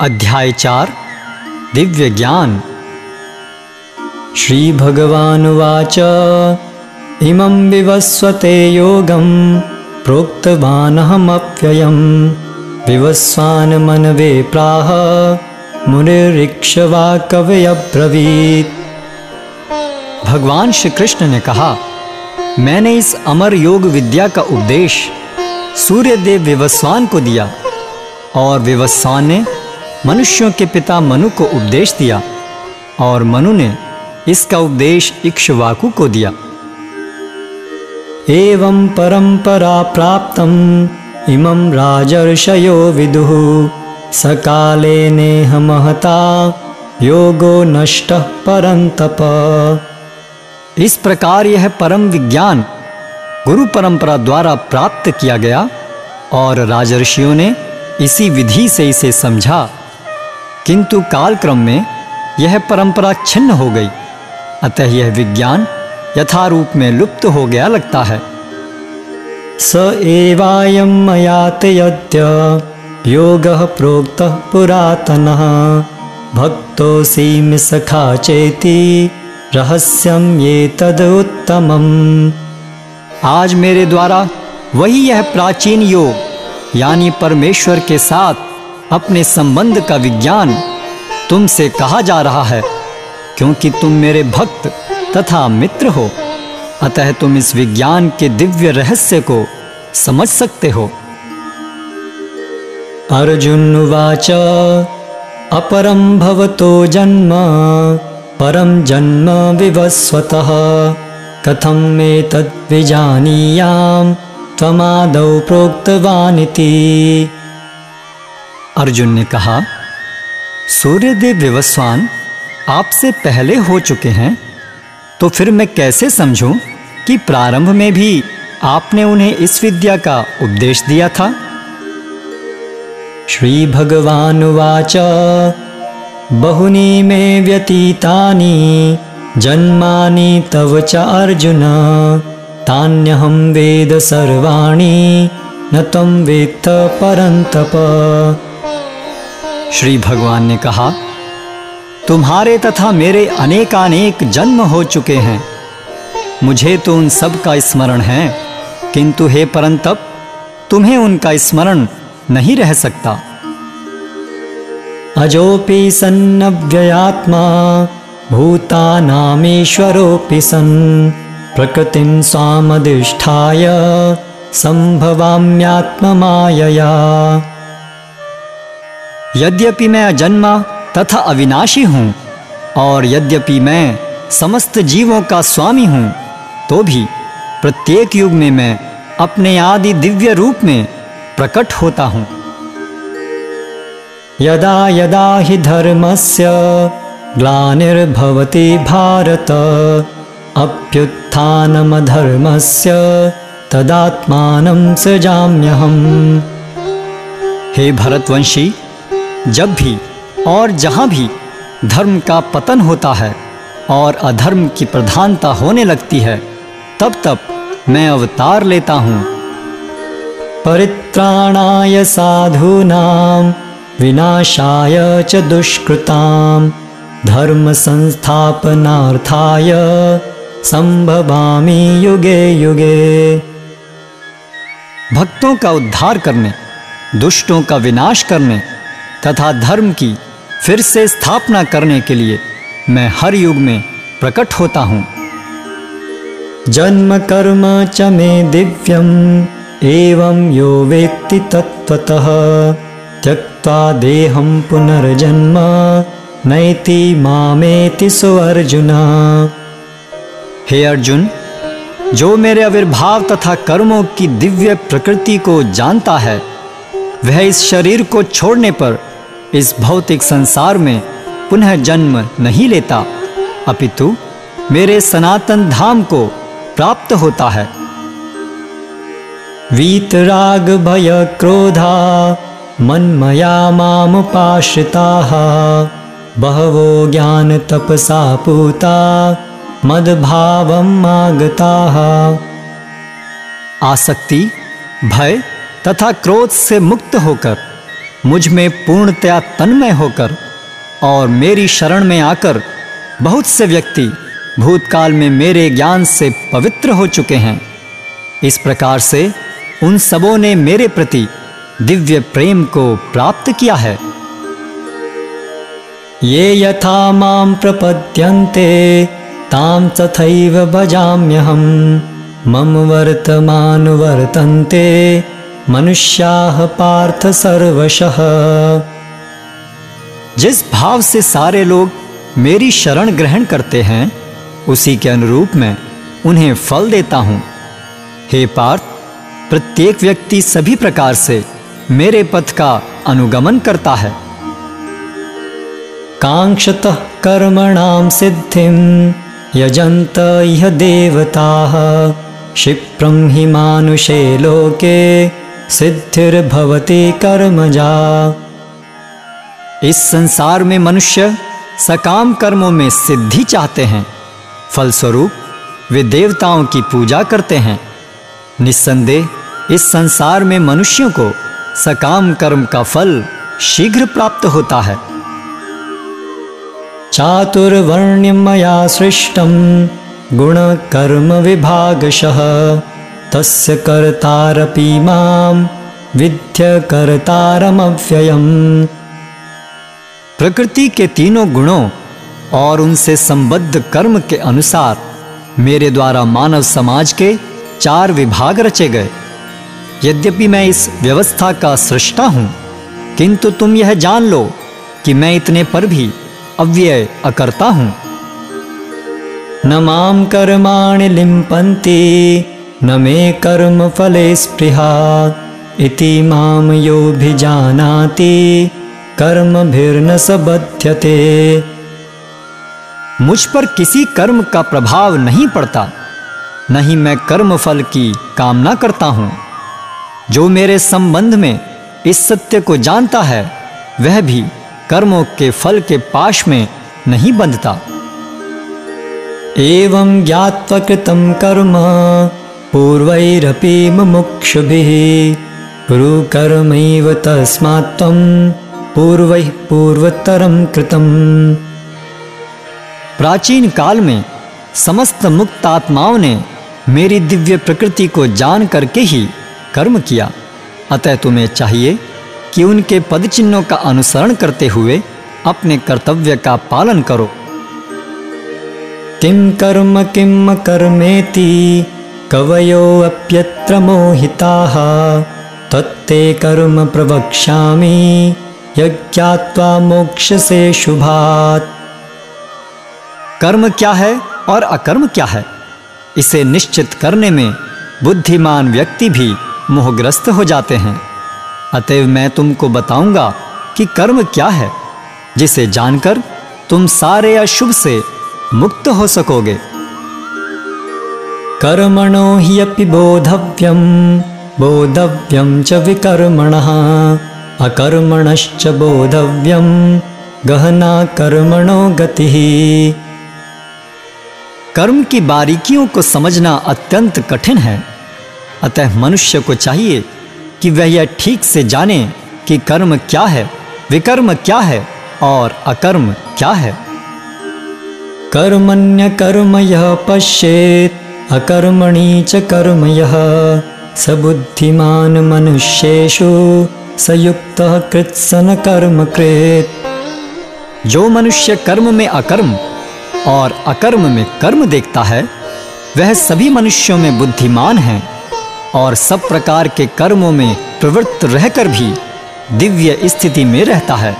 अध्याय चार, दिव्य ज्ञान। श्रीभगवानुवाच, इमं विवस्वते योगं प्रोक्तवानहमप्ययं विवस्वान्मनवे प्राह, मुनिरीक्षवा कवयब्रवीत् भगवान श्री कृष्ण ने कहा, मैंने इस अमर योग विद्या का उपदेश सूर्यदेव विवस्वान को दिया और विवस्वान ने मनुष्यों के पिता मनु को उपदेश दिया और मनु ने इसका उपदेश इक्ष्वाकु को दिया। एवं परंपरा प्राप्तम, इमं राजर्षयो विदुः, सकाले नेह महता, योगो नष्ट परंतप इस प्रकार यह परम विज्ञान गुरु परंपरा द्वारा प्राप्त किया गया और राजर्षियों ने इसी विधि से इसे समझा। किंतु कालक्रम में यह परंपरा छिन्न हो गई। अतः यह विज्ञान यथारूप में लुप्त हो गया लगता है। स एवायं मयात यद्य योगः प्रोक्तः पुरातनः। भक्तोऽसि मे सखा चेति रहस्यम ये तद उत्तमम आज मेरे द्वारा वही यह प्राचीन योग यानी परमेश्वर के साथ अपने संबंध का विज्ञान तुमसे कहा जा रहा है, क्योंकि तुम मेरे भक्त तथा मित्र हो। अतः तुम इस विज्ञान के दिव्य रहस्य को समझ सकते हो। अर्जुन वाच अपरम भवतो जन्म परम जन्म विवस्वतः। कथम में तद्विजानीयाम त्वमादौ प्रोक्तवानिति। अर्जुन ने कहा, सूर्यदेव विवस्वान, आपसे पहले हो चुके हैं तो फिर मैं कैसे समझूं कि प्रारंभ में भी आपने उन्हें इस विद्या का उपदेश दिया था? श्री भगवान वाच, बहुनी में व्यतीतानि, जन्मानि तव च अर्जुन। तान्यहं वेद सर्वाणि, न त्वं वेत्त परन्तप। श्री भगवान ने कहा, तुम्हारे तथा मेरे अनेकानेक जन्म हो चुके हैं। मुझे तो उन सब का स्मरण है, किंतु हे परंतप, तुम्हें उनका स्मरण नहीं रह सकता। अजोपि सन्नव्ययात्मा भूतानामीश्वरोऽपि सन्, प्रकृतिं स्वामधिष्ठाय, संभवाम्यात्ममायया। यद्यपि मैं अजन्मा तथा अविनाशी हूँ, और यद्यपि मैं समस्त जीवों का स्वामी हूँ तो भी प्रत्येक युग में मैं अपने आदि दिव्य रूप में प्रकट होता हूँ। यदा यदा हि धर्मस्य ग्लानिर्भवति भारत, अभ्युत्थानमधर्मस्य तदात्मानं सृजाम्यहम्। हे भरतवंशी जब भी और जहाँ भी धर्म का पतन होता है और अधर्म की प्रधानता होने लगती है, तब तब मैं अवतार लेता हूँ। परित्राणाय साधूनां, विनाशाय च दुष्कृताम धर्म संस्थापनार्थाय संभवामी युगे युगे। भक्तों का उद्धार करने, दुष्टों का विनाश करने तथा धर्म की फिर से स्थापना करने के लिए मैं हर युग में प्रकट होता हूँ। जन्म कर्म च मे दिव्यम, एवं यो वेत्ति तत्त्वतः। त्यक्त्वा देहं पुनर्जन्म, नैति मामेति सुअर्जुन। हे अर्जुन, जो मेरे आविर्भाव तथा कर्मों की दिव्य प्रकृति को जानता है, वह इस शरीर को छोड़ने पर इस भौतिक संसार में पुनः जन्म नहीं लेता। अपितु मेरे सनातन धाम को प्राप्त होता है। वीतराग भय क्रोधा मन्मया मामुपाश्रिताः बहवो ज्ञान तपसा पूता मदभावम् आगताः आसक्ति, भय तथा क्रोध से मुक्त होकर मुझमें पूर्णतया तन्मय होकर और मेरी शरण में आकर बहुत से व्यक्ति भूतकाल में मेरे ज्ञान से पवित्र हो चुके हैं। इस प्रकार से उन सबों ने मेरे प्रति दिव्य प्रेम को प्राप्त किया है। ये यथा माँ प्रपद्यन्ते, तां तथैव भजाम्यहम्, मम वर्तमान वर्तन्ते। मनुष्याः पार्थ सर्वशः। जिस भाव से सारे लोग मेरी शरण ग्रहण करते हैं, उसी के अनुरूप मैं उन्हें फल देता हूँ। हे पार्थ, प्रत्येक व्यक्ति सभी प्रकार से मेरे पथ का अनुगमन करता है। कांक्षतः कर्मणां सिद्धिं यजंत इह देवताः। क्षिप्रं हि मानुषे लोके सिद्धिर्भवति कर्मजा। इस संसार में मनुष्य सकाम कर्मों में सिद्धि चाहते हैं। फलस्वरूप, वे देवताओं की पूजा करते हैं। निस्संदेह, इस संसार में मनुष्यों को सकाम कर्म का फल शीघ्र प्राप्त होता है। चातुर्वर्ण्यं मया कर्म गुणकर्मविभागशः तस्य कर्तारपि माँ विद्यकर्तारमव्ययम् प्रकृति के तीनों गुणों और उनसे संबद्ध कर्म के अनुसार मेरे द्वारा मानव समाज के चार विभाग रचे गए। यद्यपि मैं इस व्यवस्था का सृष्टा हूँ, किंतु तुम यह जान लो कि मैं इतने पर भी अव्यय अकर्ता हूँ। न माँ कर्माणि लिम्पन्ति न मे कर्म फले स्पृहा इति माँ योभिजानाति कर्मभिर्न सबध्यते। मुझ पर किसी कर्म का प्रभाव नहीं पड़ता नहीं मैं कर्म फल की कामना करता हूँ। जो मेरे संबंध में इस सत्य को जानता है, वह भी कर्मों के फल के पाश में नहीं बंधता। एवं ज्ञात्वा कृतं कर्म पूर्वैरपि मुमुक्षुभिः कुरु कर्मैव तस्मात् त्वं पूर्वैः पूर्वतरं कृतम्। प्राचीन काल में समस्त मुक्त आत्माओं ने मेरी दिव्य प्रकृति को जान करके ही कर्म किया। अतः तुम्हें चाहिए कि उनके पद चिन्हों का अनुसरण करते हुए अपने कर्तव्य का पालन करो। किं कर्म किं कर्मेति कवयो अप्यत्र मोहिताः, तत्ते कर्म प्रवक्ष्यामि, यज्ञात्वा मोक्ष से शुभात्। कर्म क्या है और अकर्म क्या है? इसे निश्चित करने में बुद्धिमान व्यक्ति भी मोहग्रस्त हो जाते हैं। अतएव मैं तुमको बताऊँगा कि कर्म क्या है, जिसे जानकर तुम सारे अशुभ से मुक्त हो सकोगे। कर्मणो हि अपि बोधव्यं बोधव्यं च विकर्मणः। अकर्मणश्च बोधव्यं गहना कर्मणो गतिः। कर्म की बारीकियों को समझना अत्यंत कठिन है। अतः मनुष्य को चाहिए कि वह यह ठीक से जाने कि कर्म क्या है, विकर्म क्या है और अकर्म क्या है। कर्मण्य कर्म यह पश्येत। अकर्मणि च कर्म बुद्धिमान मनुष्येषु सयुक्त कृत्सन कर्म कृत जो मनुष्य कर्म में अकर्म और अकर्म में कर्म देखता है, वह सभी मनुष्यों में बुद्धिमान है और सब प्रकार के कर्मों में प्रवृत्त रहकर भी दिव्य स्थिति में रहता है।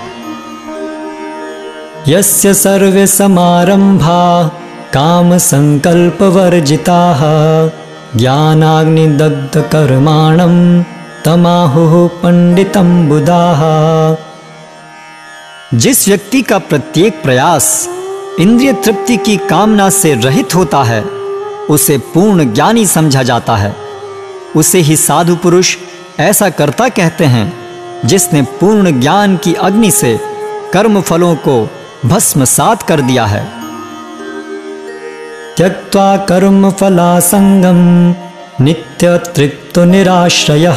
यस्य सर्वे समारंभा काम संकल्प वर्जिताः ज्ञानाग्निदग्ध कर्माणं तमाहुः पंडितम बुधाः। जिस व्यक्ति का प्रत्येक प्रयास इंद्रिय तृप्ति की कामना से रहित होता है, उसे पूर्ण ज्ञानी समझा जाता है। उसे ही साधु पुरुष ऐसा करता कहते हैं, जिसने पूर्ण ज्ञान की अग्नि से कर्म फलों को भस्मसात कर दिया है। त्यक्त्वा कर्म फलासंगम नित्य तृप्त निराश्रय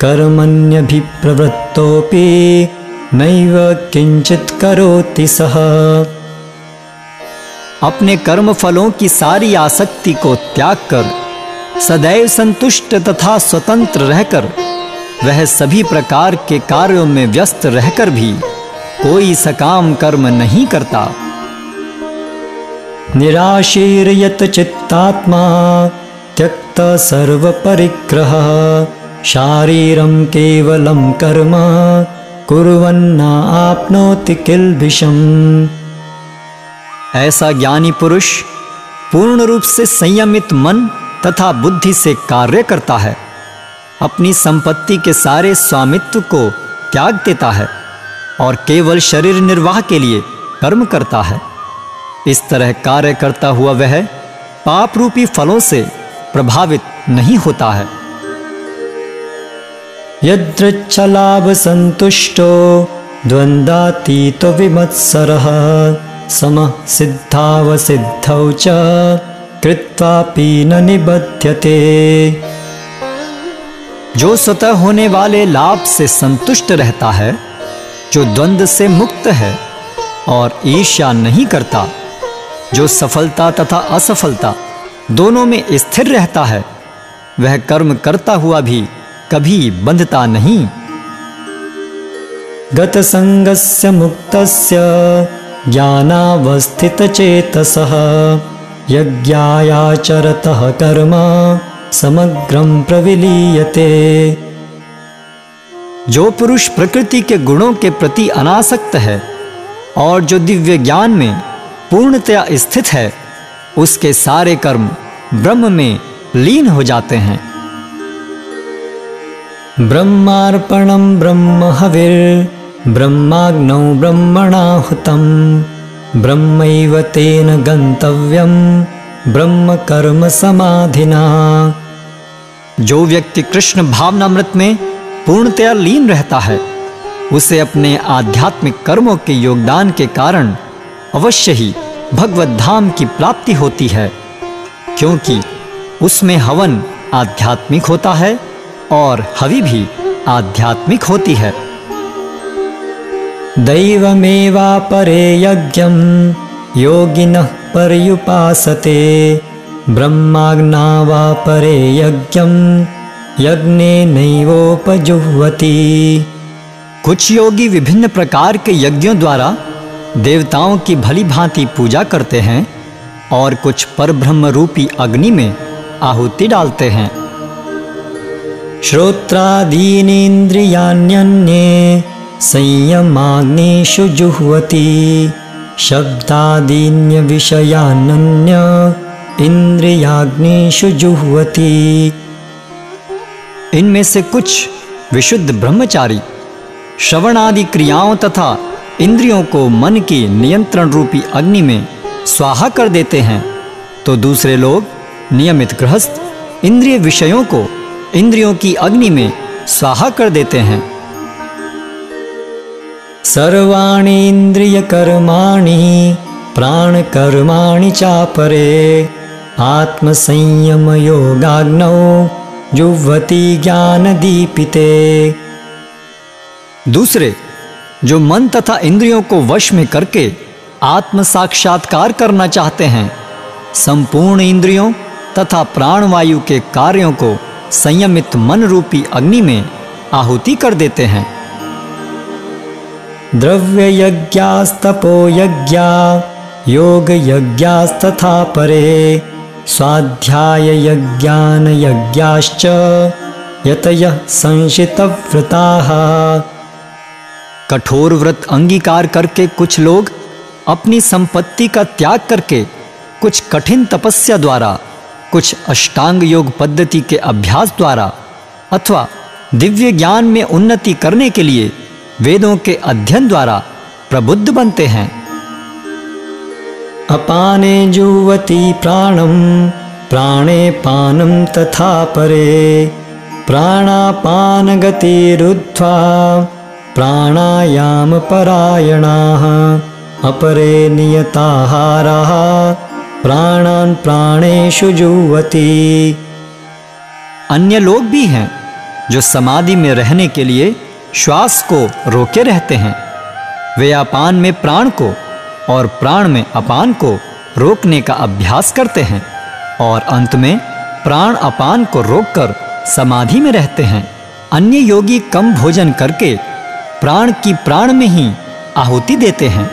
कर्मण्यभिप्रवृत्तोऽपि नैव किंचित करोति सह अपने कर्म फलों की सारी आसक्ति को त्याग कर, सदैव संतुष्ट तथा स्वतंत्र रहकर, वह सभी प्रकार के कार्यों में व्यस्त रहकर भी कोई सकाम कर्म नहीं करता। निराशीर्यत चित्तात्मा, त्यक्त सर्व परिग्रह शारीरम केवलम कर्म, कुर्वन्ना आपनोति किल्बिषम ऐसा ज्ञानी पुरुष पूर्ण रूप से संयमित मन तथा बुद्धि से कार्य करता है। अपनी संपत्ति के सारे स्वामित्व को त्याग देता है और केवल शरीर निर्वाह के लिए कर्म करता है। इस तरह कार्य करता हुआ वह पाप रूपी फलों से प्रभावित नहीं होता है। यदृच्छलाभ संतुष्टो द्वंद्वातीतो विमत्सरः समः सिद्धावसिद्धौ च कृत्वापि न निबध्यते। जो स्वतः होने वाले लाभ से संतुष्ट रहता है, जो द्वंद्व से मुक्त है और ईर्ष्या नहीं करता जो सफलता तथा असफलता दोनों में स्थिर रहता है, वह कर्म करता हुआ भी कभी बंधता नहीं। गतसङ्गस्य मुक्तस्य ज्ञानावस्थितचेतसः यज्ञायाचरतः कर्म समग्रम प्रविलीयते। जो पुरुष प्रकृति के गुणों के प्रति अनासक्त है और जो दिव्य ज्ञान में पूर्णतया स्थित है, उसके सारे कर्म ब्रह्म में लीन हो जाते हैं। ब्रह्मार्पणं ब्रह्म हविर्ब्रह्माग्नौ ब्रह्मणाहुतं ब्रह्मैव तेन गन्तव्यं ब्रह्म कर्म समाधिना। जो व्यक्ति कृष्ण भावनामृत में पूर्णतया लीन रहता है, उसे अपने आध्यात्मिक कर्मों के योगदान के कारण अवश्य ही भगवत धाम की प्राप्ति होती है क्योंकि उसमें हवन आध्यात्मिक होता है और हवि भी आध्यात्मिक होती है। दैवमेवापरे यज्ञं योगिनः पर्युपासते ब्रह्माग्ना वा परे यज्ञं यज्ञेनैवोपजुह्वति कुछ योगी विभिन्न प्रकार के यज्ञों द्वारा देवताओं की भली भांति पूजा करते हैं और कुछ परब्रह्म रूपी अग्नि में आहुति डालते हैं। श्रोत्रादीनीन्द्रियाण्यन्ये संयमाग्निषु जुह्वति, शब्दादीन्यविषयानन्य इन्द्रियाग्निषु जुह्वति। इनमें से कुछ विशुद्ध ब्रह्मचारी श्रवण आदि क्रियाओं तथा इंद्रियों को मन की नियंत्रण रूपी अग्नि में स्वाहा कर देते हैं तो दूसरे लोग नियमित गृहस्थ इंद्रिय विषयों को इंद्रियों की अग्नि में स्वाहा कर देते हैं। सर्वाणि इन्द्रियकर्माणि प्राणकर्माणि चापरे, आत्मसंयमयोगाग्नौ ज्ञान ज्ञानदीपिते। दूसरे जो मन तथा इंद्रियों को वश में करके आत्म साक्षात्कार करना चाहते हैं, संपूर्ण इंद्रियों तथा प्राणवायु के कार्यों को संयमित मन रूपी अग्नि में आहुति कर देते हैं। द्रव्य यज्ञास्तपो यज्ञा योग योगयज्ञास्तथा परे, स्वाध्याययज्ञानयज्ञाश्च, यतयः संशितव्रताः। कठोर व्रत अंगीकार करके कुछ लोग अपनी संपत्ति का त्याग करके कुछ कठिन तपस्या द्वारा, कुछ अष्टांग योग पद्धति के अभ्यास द्वारा अथवा दिव्य ज्ञान में उन्नति करने के लिए वेदों के अध्ययन द्वारा प्रबुद्ध बनते हैं। अपाने जुवती प्राणम प्राणे पानम तथा परे, प्राणापानगतिरुद्ध्वा। प्राणायामपरायणाः अपरे नियताहाराः, प्राणान् प्राणेषु जुह्वति। अन्य लोग भी हैं जो समाधि में रहने के लिए श्वास को रोके रहते हैं। वे अपान में प्राण को और प्राण में अपान को रोकने का अभ्यास करते हैं और अंत में प्राण अपान को रोककर समाधि में रहते हैं। अन्य योगी कम भोजन करके प्राण की प्राण में ही आहुति देते हैं।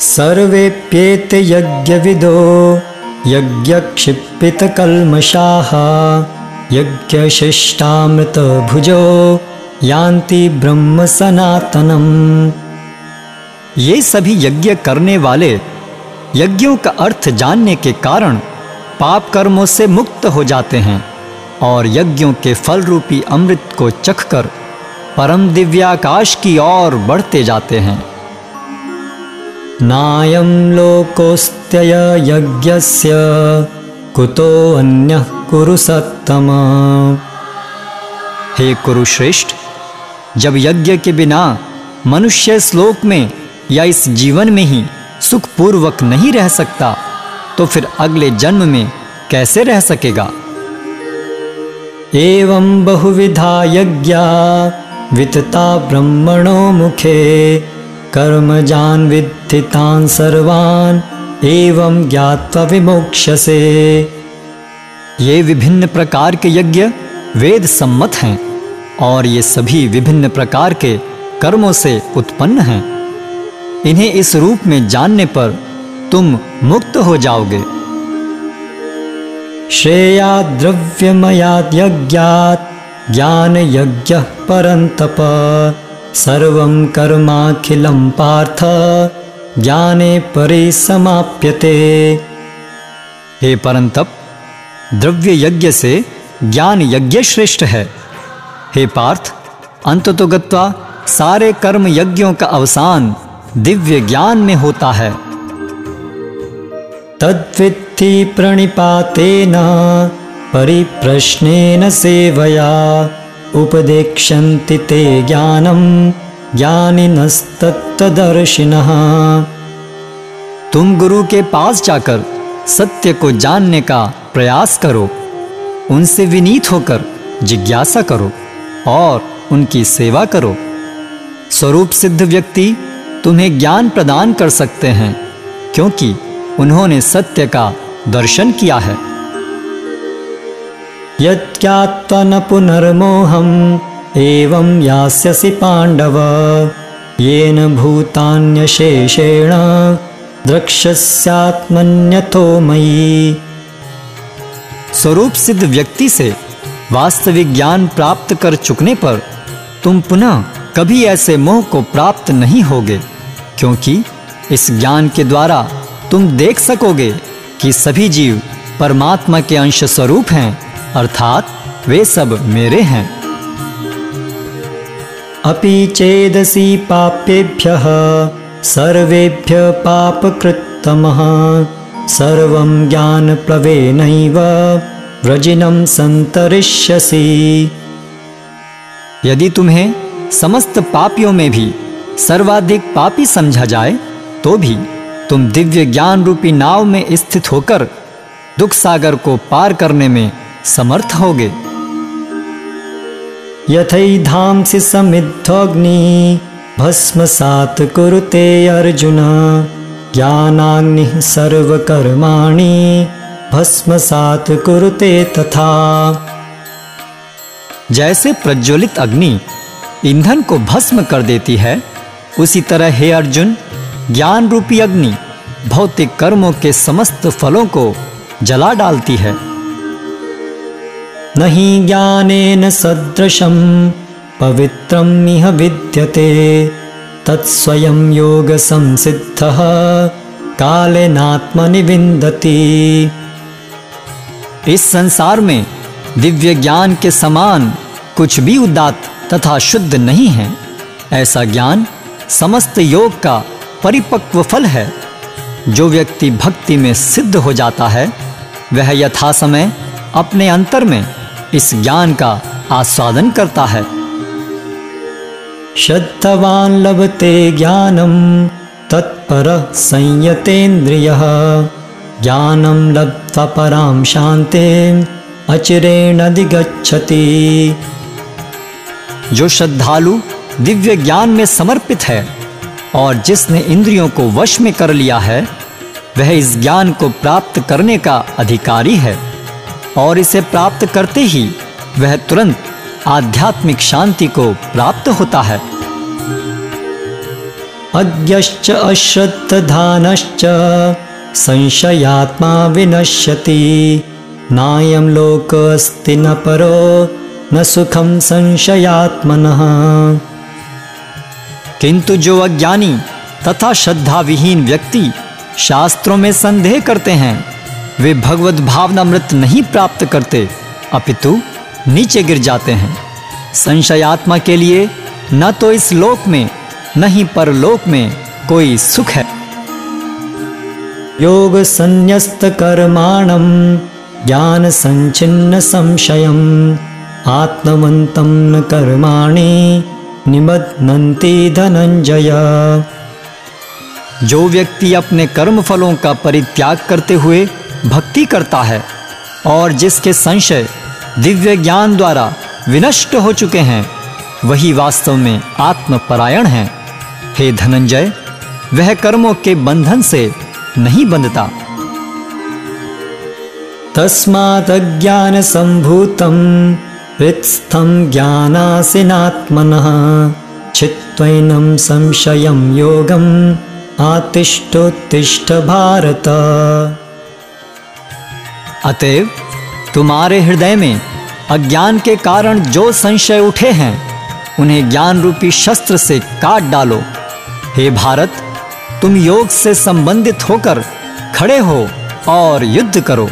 सर्वेप्येते यज्ञविदो यज्ञक्षिपितकल्मषाः यज्ञशिष्टामृतभुजो यान्ति ब्रह्म सनातनम। ये सभी यज्ञ करने वाले यज्ञों का अर्थ जानने के कारण पाप कर्मों से मुक्त हो जाते हैं। और यज्ञों के फल रूपी अमृत को चखकर परम दिव्याकाश की ओर बढ़ते जाते हैं। नायं कुतो अन्यः कुरु सत्तम। हे कुरुश्रेष्ठ, जब यज्ञ के बिना मनुष्य श्लोक में या इस जीवन में ही सुखपूर्वक नहीं रह सकता तो फिर अगले जन्म में कैसे रह सकेगा? एवं बहुविधा यज्ञा, वितता ब्रह्मणो मुखे कर्मजान् विद्धि तान् सर्वान्, एवं ज्ञात्वा विमोक्ष्यसे ये विभिन्न प्रकार के यज्ञ वेद सम्मत हैं और ये सभी विभिन्न प्रकार के कर्मों से उत्पन्न हैं। इन्हें इस रूप में जानने पर तुम मुक्त हो जाओगे। श्रेया द्रव्यमयाद् यज्ञात् ज्ञानयज्ञः परन्तप। सर्वं कर्माखिलं पार्थ, ज्ञाने परिसमाप्यते। हे परंतप द्रव्य यज्ञ से ज्ञान यज्ञ श्रेष्ठ है हे पार्थ अंत तो गत्वा सारे कर्म यज्ञों का अवसान दिव्य ज्ञान में होता है। तद्वित्ति प्रणिपातेन परिप्रश्नेन सेवया। उपदेक्षन्ति ते ज्ञानं ज्ञानिनस्तत्तदर्शिनः। तुम गुरु के पास जाकर सत्य को जानने का प्रयास करो। उनसे विनीत होकर जिज्ञासा करो और उनकी सेवा करो। स्वरूप सिद्ध व्यक्ति तुम्हें ज्ञान प्रदान कर सकते हैं, क्योंकि उन्होंने सत्य का दर्शन किया है। यत्यात्वा न पुनर्मोहम् एवं यास्यसि पाण्डव येन भूतान्यशेषेण द्रक्ष्यस्यात्मन्यथो मयि। स्वरूप सिद्ध व्यक्ति से वास्तविक ज्ञान प्राप्त कर चुकने पर तुम पुनः कभी ऐसे मोह को प्राप्त नहीं होगे, क्योंकि इस ज्ञान के द्वारा तुम देख सकोगे कि सभी जीव परमात्मा के अंश स्वरूप हैं, अर्थात वे सब मेरे हैं। अपि चेदसि पाप्येभ्यः सर्वेभ्यः पापकृत्तमः, सर्वं ज्ञानप्लवेनैव व्रजिनं सन्तरिष्यसि। यदि तुम्हें समस्त पापियों में भी सर्वाधिक पापी समझा जाए तो भी तुम दिव्य ज्ञान रूपी नाव में स्थित होकर दुख सागर को पार करने में समर्थ होगे। यथैधांसि समिद्धोऽग्नि भस्मसात् कुरुते अर्जुन, ज्ञानाग्निः सर्वकर्माणि भस्मसात् कुरुते तथा। जैसे प्रज्वलित अग्नि ईंधन को भस्म कर देती है, उसी तरह हे अर्जुन ज्ञान रूपी अग्नि भौतिक कर्मों के समस्त फलों को जला डालती है। न हि ज्ञानेन सदृशं पवित्रम् इह विद्यते। तत्स्वयं योगसंसिद्धः कालेनात्मनि विन्दति इस संसार में दिव्य ज्ञान के समान कुछ भी उदात्त तथा शुद्ध नहीं है। ऐसा ज्ञान समस्त योग का परिपक्व फल है। जो व्यक्ति भक्ति में सिद्ध हो जाता है, वह यथा समय अपने अंतर में इस ज्ञान का आस्वादन करता है। श्रद्धवान् लभते ज्ञानं तत्परः संयतेन्द्रियः। ज्ञानं लब्ध्वा परां शान्तिं अचिरेणधिगच्छति जो श्रद्धालु दिव्य ज्ञान में समर्पित है और जिसने इंद्रियों को वश में कर लिया है, वह इस ज्ञान को प्राप्त करने का अधिकारी है। और इसे प्राप्त करते ही वह तुरंत आध्यात्मिक शांति को प्राप्त होता है। अज्ञश्च अश्रद्धधानश्च संशयात्मा विनश्यति, नायं लोकोऽस्ति न परो, न सुखम संशयात्मनः। किंतु जो अज्ञानी तथा श्रद्धा विहीन व्यक्ति शास्त्रों में संदेह करते हैं, वे भगवत भावनामृत नहीं प्राप्त करते, अपितु नीचे गिर जाते हैं। संशयात्मा के लिए न तो इस लोक में, न ही परलोक में कोई सुख है। योग संन्यस्त कर्माणम ज्ञान संचिन्न संशयम आत्मवंतम कर्माणि निबध्नन्ति धनंजय। जो व्यक्ति अपने कर्म फलों का परित्याग करते हुए भक्ति करता है और जिसके संशय दिव्य ज्ञान द्वारा विनष्ट हो चुके हैं, वही वास्तव में आत्मपरायण है। हे धनंजय, वह कर्मों के बंधन से नहीं बंधता। तस्मादज्ञानसम्भूतं हृत्स्थं ज्ञानासिनात्मनः चित्त्वैनं संशयं योगम् आतिष्ठोत्तिष्ठ भारत अतएव, तुम्हारे हृदय में अज्ञान के कारण जो संशय उठे हैं, उन्हें ज्ञान रूपी शस्त्र से काट डालो। हे भारत, तुम योग से संबंधित होकर खड़े हो और युद्ध करो।